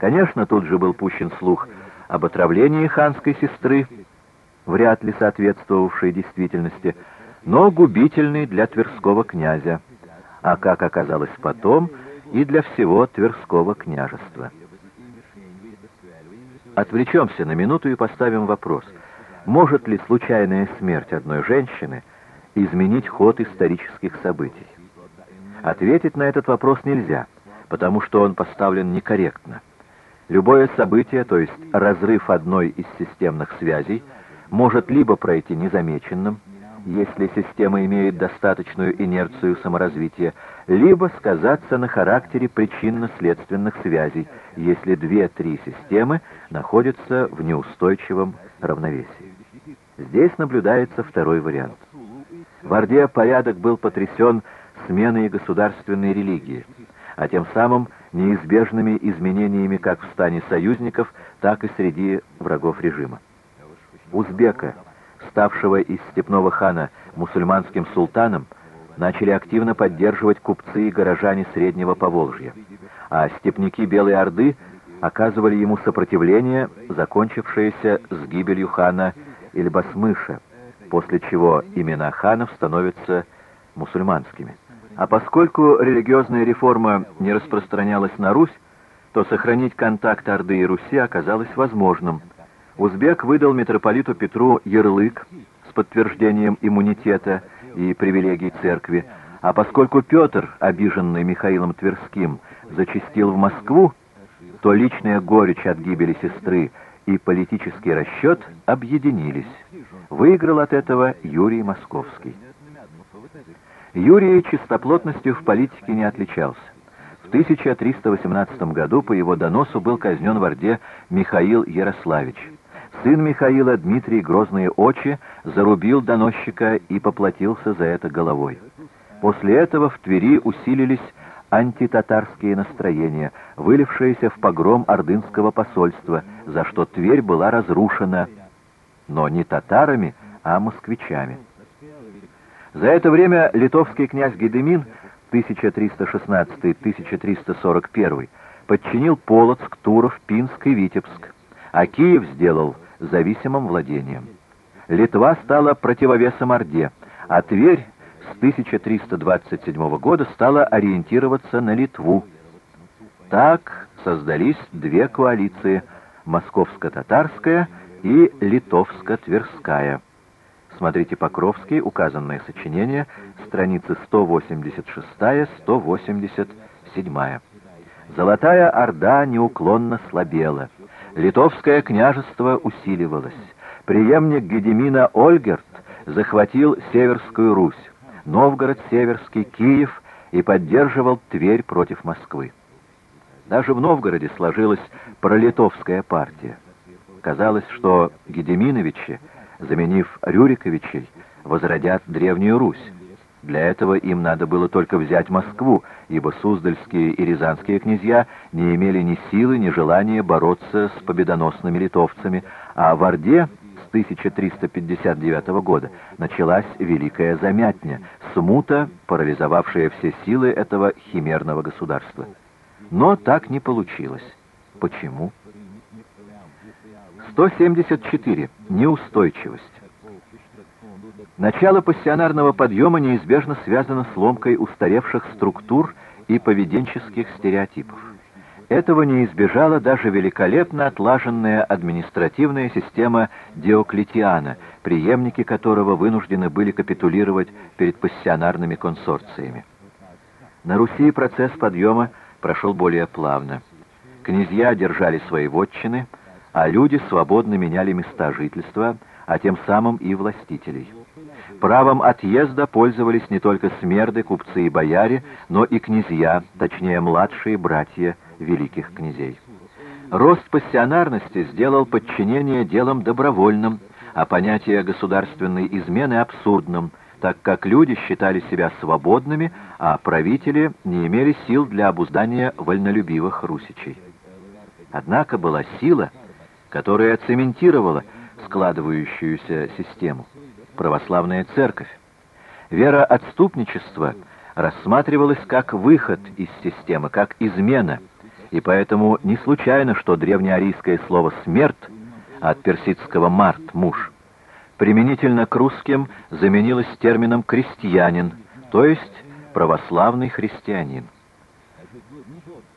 Конечно, тут же был пущен слух об отравлении ханской сестры, вряд ли соответствовавшей действительности, но губительный для Тверского князя, а, как оказалось потом, и для всего Тверского княжества. Отвлечемся на минуту и поставим вопрос, может ли случайная смерть одной женщины изменить ход исторических событий? Ответить на этот вопрос нельзя, потому что он поставлен некорректно. Любое событие, то есть разрыв одной из системных связей, может либо пройти незамеченным, если система имеет достаточную инерцию саморазвития, либо сказаться на характере причинно-следственных связей, если две-три системы находятся в неустойчивом равновесии. Здесь наблюдается второй вариант. В Орде порядок был потрясен сменой государственной религии, а тем самым неизбежными изменениями как в стане союзников, так и среди врагов режима. Узбека, ставшего из степного хана мусульманским султаном, начали активно поддерживать купцы и горожане Среднего Поволжья, а степняки Белой Орды оказывали ему сопротивление, закончившееся с гибелью хана Ильбасмыша, после чего имена ханов становятся мусульманскими. А поскольку религиозная реформа не распространялась на Русь, то сохранить контакт Орды и Руси оказалось возможным. Узбек выдал митрополиту Петру ярлык с подтверждением иммунитета и привилегий церкви, а поскольку Петр, обиженный Михаилом Тверским, зачастил в Москву, то личная горечь от гибели сестры и политический расчет объединились. Выиграл от этого Юрий Московский. Юрий чистоплотностью в политике не отличался. В 1318 году по его доносу был казнен в Орде Михаил Ярославич. Сын Михаила, Дмитрий Грозные Очи, зарубил доносчика и поплатился за это головой. После этого в Твери усилились антитатарские настроения, вылившиеся в погром ордынского посольства, за что Тверь была разрушена, но не татарами, а москвичами. За это время литовский князь Гедемин 1316-1341 подчинил Полоцк, Туров, Пинск и Витебск, а Киев сделал зависимым владением. Литва стала противовесом Орде, а Тверь с 1327 года стала ориентироваться на Литву. Так создались две коалиции – Московско-Татарская и Литовско-Тверская. Смотрите Покровский, указанное сочинение, страницы 186-187. Золотая Орда неуклонно слабела. Литовское княжество усиливалось. Преемник Гедемина Ольгерт захватил Северскую Русь, Новгород Северский, Киев и поддерживал Тверь против Москвы. Даже в Новгороде сложилась пролитовская партия. Казалось, что Гедеминовичи заменив Рюриковичей, возродят Древнюю Русь. Для этого им надо было только взять Москву, ибо Суздальские и Рязанские князья не имели ни силы, ни желания бороться с победоносными литовцами, а в Орде с 1359 года началась Великая Замятня, смута, парализовавшая все силы этого химерного государства. Но так не получилось. Почему? 174. Неустойчивость. Начало пассионарного подъема неизбежно связано с ломкой устаревших структур и поведенческих стереотипов. Этого не избежала даже великолепно отлаженная административная система Диоклетиана, преемники которого вынуждены были капитулировать перед пассионарными консорциями. На Руси процесс подъема прошел более плавно. Князья держали свои вотчины, а люди свободно меняли места жительства, а тем самым и властителей. Правом отъезда пользовались не только смерды, купцы и бояре, но и князья, точнее младшие братья великих князей. Рост пассионарности сделал подчинение делом добровольным, а понятие государственной измены абсурдным, так как люди считали себя свободными, а правители не имели сил для обуздания вольнолюбивых русичей. Однако была сила, которая цементировала складывающуюся систему – православная церковь. Вера отступничества рассматривалась как выход из системы, как измена, И поэтому не случайно, что древнеарийское слово «смерть» от персидского «март» — «муж» применительно к русским заменилось термином «крестьянин», то есть православный христианин.